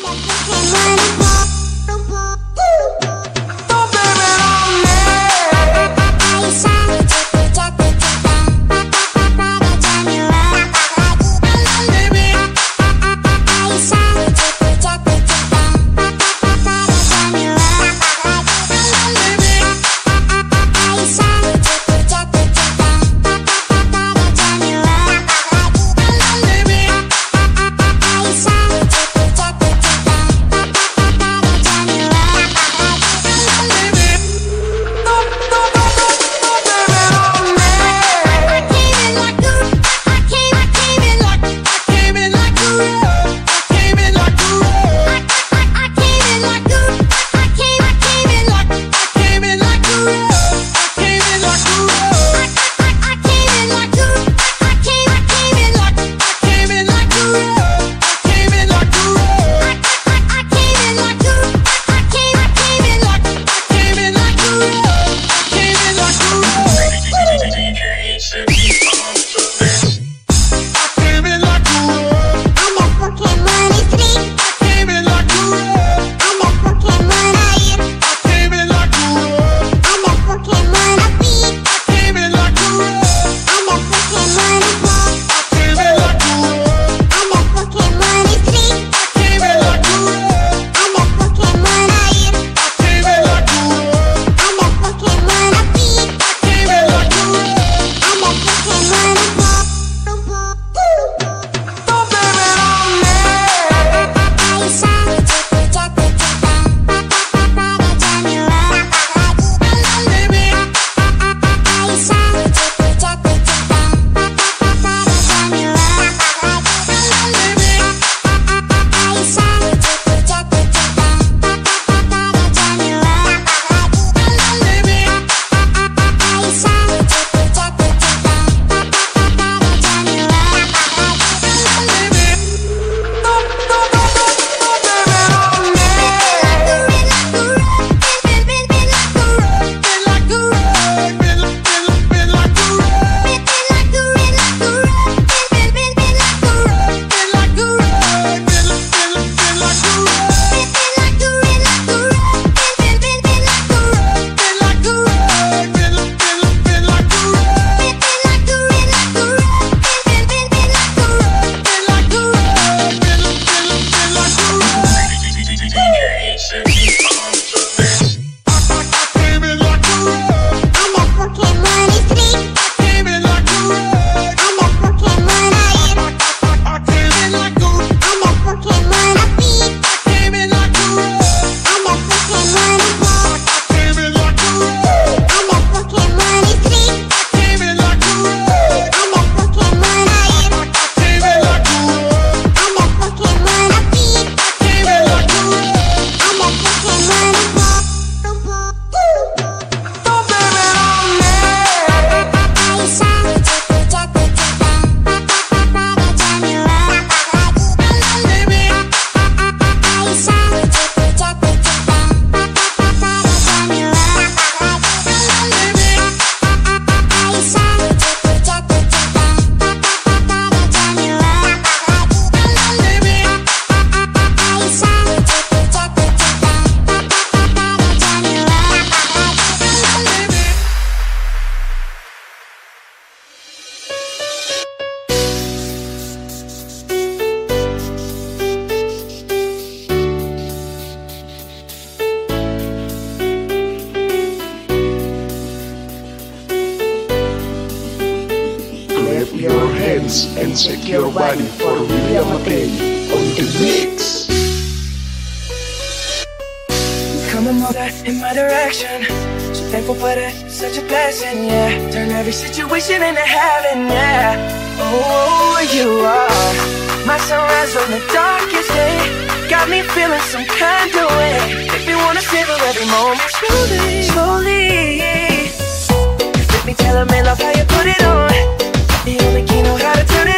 Like a nobody for the William Apelli on the mix. Coming over in my direction. So thankful for that, such a blessing, yeah. Turn every situation into heaven, yeah. Oh, you are my sunrise on the darkest day got me feeling some kind of way. If you wanna savor every moment slowly, slowly. Me, tell love how you put it on. The only key know how to turn it.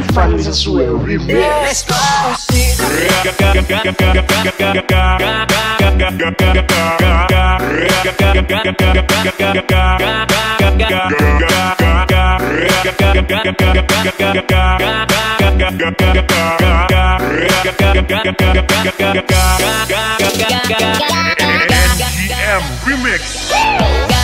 my friends is where we. Let's go. MGM Remix.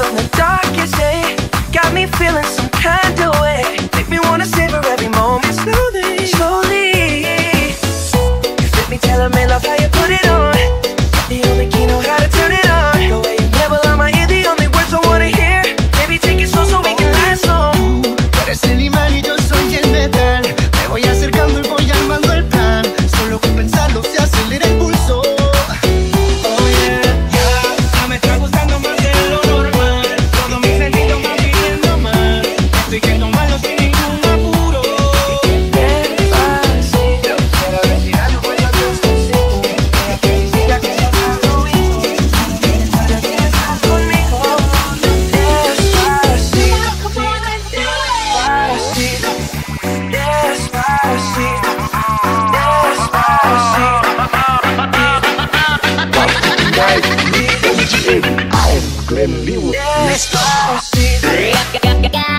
on the darkest day. Let's go!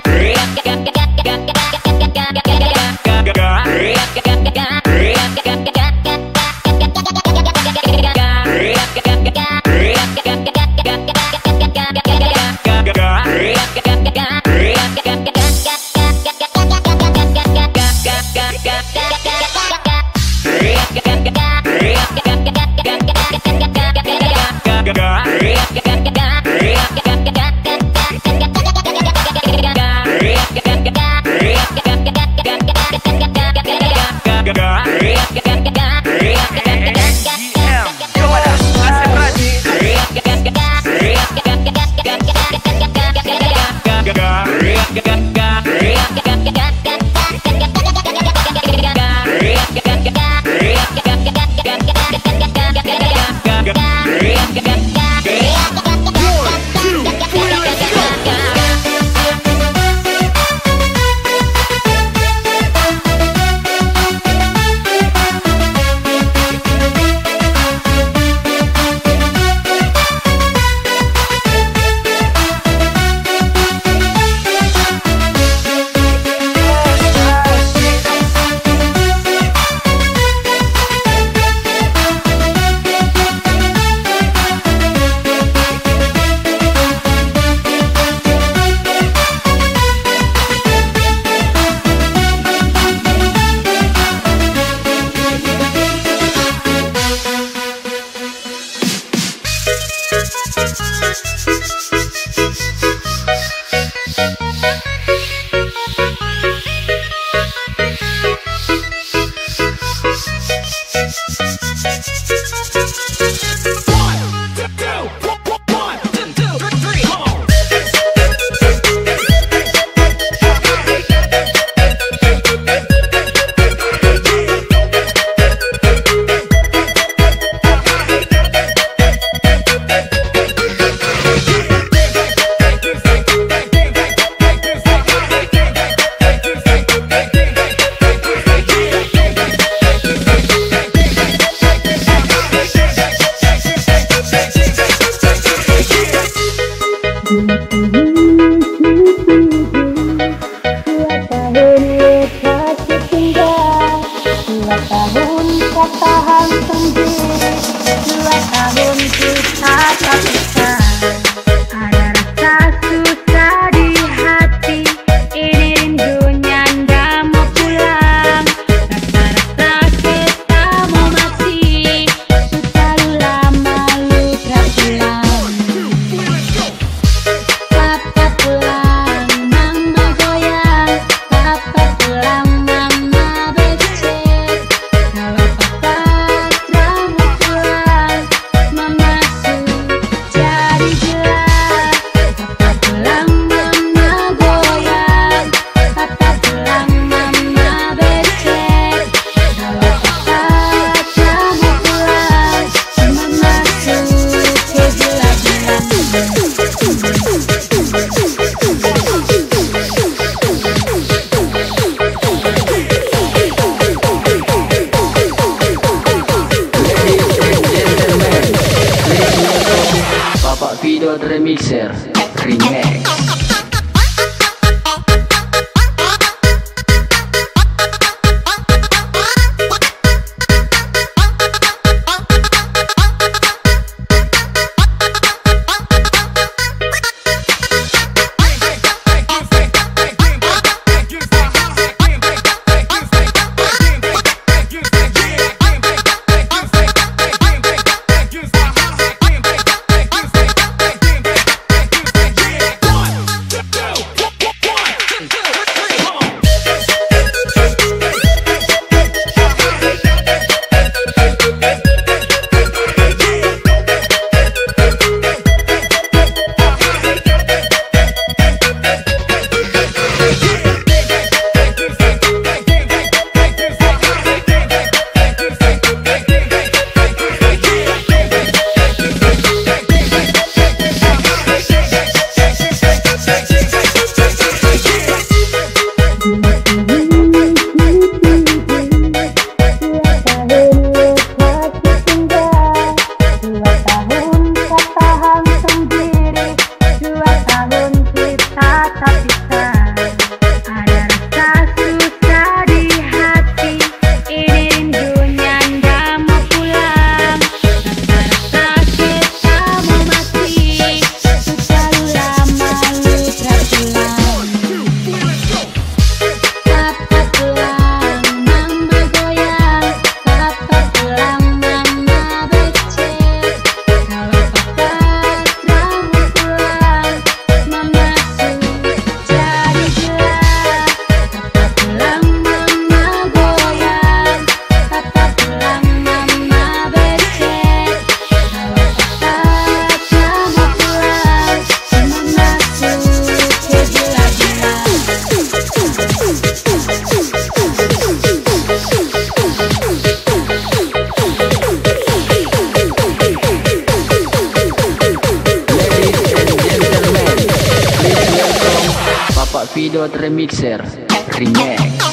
Remixer Remix